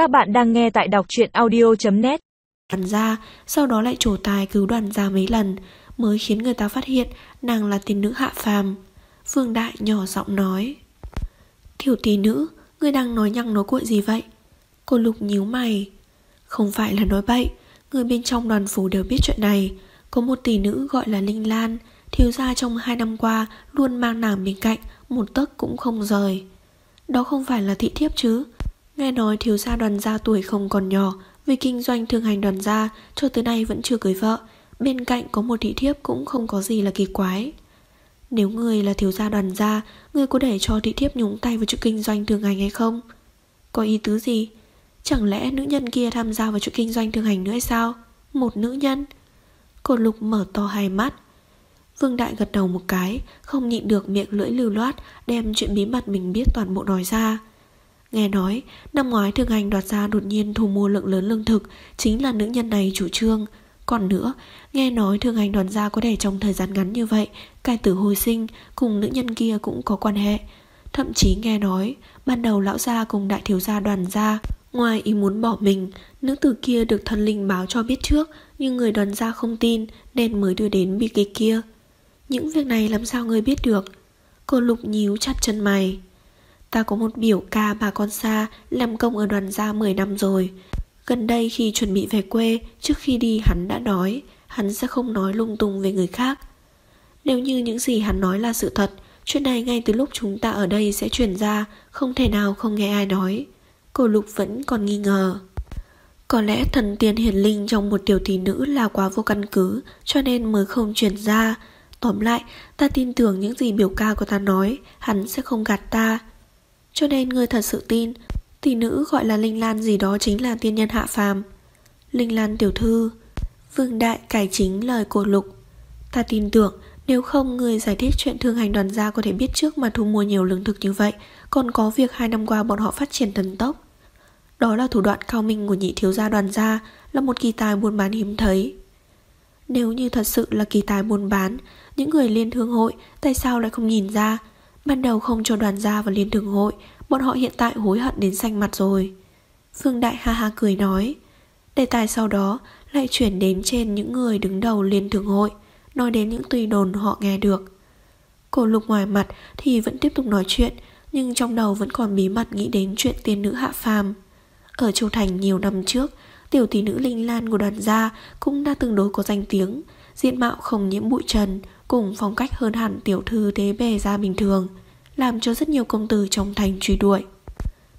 Các bạn đang nghe tại đọc truyện audio.net Đoàn ra, sau đó lại trổ tài cứu đoàn ra mấy lần, mới khiến người ta phát hiện nàng là tiên nữ hạ phàm. Phương Đại nhỏ giọng nói. Tiểu tỷ nữ, ngươi đang nói nhăng nói cuội gì vậy? Cô Lục nhíu mày. Không phải là nói bậy, người bên trong đoàn phủ đều biết chuyện này. Có một tỷ nữ gọi là Linh Lan, thiếu gia trong hai năm qua luôn mang nàng bên cạnh, một tấc cũng không rời. Đó không phải là thị thiếp chứ? Nghe nói thiếu gia đoàn gia tuổi không còn nhỏ, vì kinh doanh thương hành đoàn gia cho tới nay vẫn chưa cưới vợ. Bên cạnh có một thị thiếp cũng không có gì là kỳ quái. Nếu người là thiếu gia đoàn gia, người có để cho thị thiếp nhúng tay vào chuyện kinh doanh thương hành hay không? Có ý tứ gì? Chẳng lẽ nữ nhân kia tham gia vào chuyện kinh doanh thương hành nữa hay sao? Một nữ nhân? Cô Lục mở to hai mắt. Vương Đại gật đầu một cái, không nhịn được miệng lưỡi lưu loát, đem chuyện bí mật mình biết toàn bộ nói ra. Nghe nói, năm ngoái thương hành đoạt ra đột nhiên thu mua lượng lớn lương thực, chính là nữ nhân này chủ trương. Còn nữa, nghe nói thương hành đoàn gia có thể trong thời gian ngắn như vậy, cai tử hồi sinh cùng nữ nhân kia cũng có quan hệ. Thậm chí nghe nói, ban đầu lão gia cùng đại thiếu gia đoàn gia, ngoài ý muốn bỏ mình, nữ tử kia được thần linh báo cho biết trước, nhưng người đoàn gia không tin nên mới đưa đến bi kịch kia. Những việc này làm sao người biết được? Cô lục nhíu chặt chân mày. Ta có một biểu ca bà con xa làm công ở đoàn gia 10 năm rồi. Gần đây khi chuẩn bị về quê, trước khi đi hắn đã nói, hắn sẽ không nói lung tung về người khác. Nếu như những gì hắn nói là sự thật, chuyện này ngay từ lúc chúng ta ở đây sẽ truyền ra, không thể nào không nghe ai nói. cổ Lục vẫn còn nghi ngờ. Có lẽ thần tiên hiển linh trong một tiểu tỷ nữ là quá vô căn cứ, cho nên mới không truyền ra. Tóm lại, ta tin tưởng những gì biểu ca của ta nói, hắn sẽ không gạt ta. Cho nên người thật sự tin, Tỷ nữ gọi là Linh Lan gì đó chính là tiên nhân hạ phàm. Linh Lan tiểu thư, Vương Đại cải chính lời của Lục. Ta tin tưởng, Nếu không người giải thích chuyện thương hành đoàn gia Có thể biết trước mà thu mua nhiều lương thực như vậy, Còn có việc hai năm qua bọn họ phát triển thần tốc. Đó là thủ đoạn cao minh của nhị thiếu gia đoàn gia, Là một kỳ tài buôn bán hiếm thấy. Nếu như thật sự là kỳ tài buôn bán, Những người liên thương hội, Tại sao lại không nhìn ra? Ban đầu không cho đoàn gia vào liên thường hội, Bọn họ hiện tại hối hận đến xanh mặt rồi. Phương Đại ha ha cười nói, Đề tài sau đó lại chuyển đến trên những người đứng đầu liên thường hội, Nói đến những tùy đồn họ nghe được. Cổ lục ngoài mặt thì vẫn tiếp tục nói chuyện, Nhưng trong đầu vẫn còn bí mật nghĩ đến chuyện tiên nữ hạ phàm. Ở Châu Thành nhiều năm trước, Tiểu tỷ nữ Linh Lan của đoàn gia cũng đã tương đối có danh tiếng, Diện mạo không nhiễm bụi trần Cùng phong cách hơn hẳn tiểu thư thế bề ra bình thường làm cho rất nhiều công tử trong thành truy đuổi.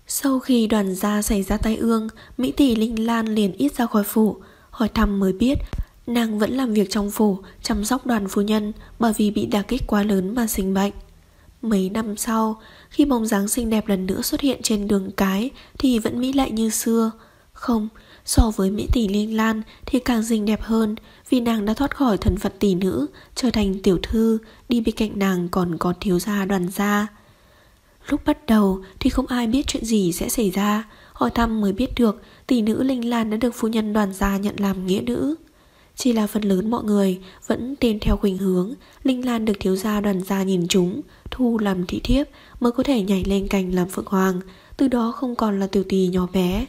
Sau khi đoàn gia xảy ra tai ương, Mỹ tỷ Linh Lan liền ít ra khỏi phủ, hỏi thăm mới biết nàng vẫn làm việc trong phủ chăm sóc đoàn phu nhân bởi vì bị đả kích quá lớn mà sinh bệnh. Mấy năm sau, khi bóng dáng xinh đẹp lần nữa xuất hiện trên đường cái thì vẫn mỹ lệ như xưa. Không, so với Mỹ tỷ Linh Lan thì càng xinh đẹp hơn vì nàng đã thoát khỏi thần phận tỷ nữ, trở thành tiểu thư, đi bên cạnh nàng còn có thiếu gia đoàn gia. Lúc bắt đầu thì không ai biết chuyện gì sẽ xảy ra, hỏi thăm mới biết được tỷ nữ Linh Lan đã được phu nhân đoàn gia nhận làm nghĩa nữ. Chỉ là phần lớn mọi người vẫn tên theo khuynh hướng Linh Lan được thiếu gia đoàn gia nhìn chúng Thu làm thị thiếp Mới có thể nhảy lên cành làm phượng hoàng Từ đó không còn là tiểu tỳ nhỏ bé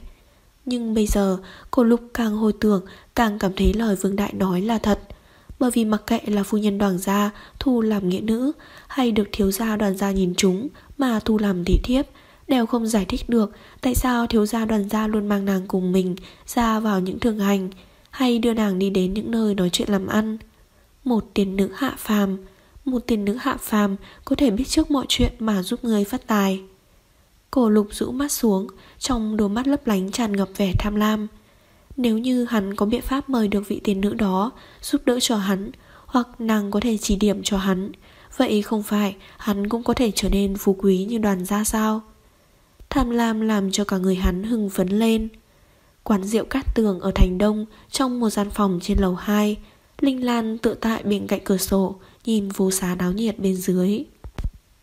nhưng bây giờ cô Lục càng hồi tưởng Càng cảm thấy lời Vương Đại nói là thật Bởi vì mặc kệ là phu nhân đoàn gia Thu làm nghĩa nữ Hay được thiếu gia đoàn gia nhìn chúng Mà Thu làm thị thiếp Đều không giải thích được Tại sao thiếu gia đoàn gia luôn mang nàng cùng mình Ra vào những thường hành hay đưa nàng đi đến những nơi nói chuyện làm ăn. Một tiền nữ hạ phàm, một tiền nữ hạ phàm có thể biết trước mọi chuyện mà giúp người phát tài. Cổ lục rũ mắt xuống, trong đôi mắt lấp lánh tràn ngập vẻ tham lam. Nếu như hắn có biện pháp mời được vị tiền nữ đó, giúp đỡ cho hắn, hoặc nàng có thể chỉ điểm cho hắn, vậy không phải hắn cũng có thể trở nên phú quý như đoàn gia sao? Tham lam làm cho cả người hắn hưng phấn lên. Quán rượu Cát Tường ở Thành Đông trong một gian phòng trên lầu 2. Linh Lan tựa tại bên cạnh cửa sổ, nhìn phố xá náo nhiệt bên dưới.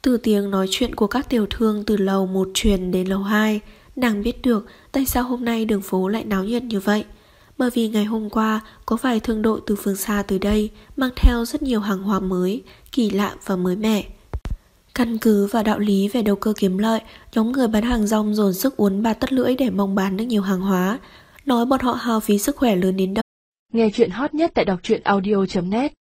Từ tiếng nói chuyện của các tiểu thương từ lầu một truyền đến lầu 2, nàng biết được tại sao hôm nay đường phố lại náo nhiệt như vậy. Bởi vì ngày hôm qua có vài thương đội từ phương xa tới đây mang theo rất nhiều hàng hóa mới, kỳ lạ và mới mẻ. Căn cứ và đạo lý về đầu cơ kiếm lợi, nhóm người bán hàng rong dồn sức uốn ba tất lưỡi để mong bán được nhiều hàng hóa, nói bọn họ hao phí sức khỏe lớn đến đâu. Nghe chuyện hot nhất tại đọc truyện audio.net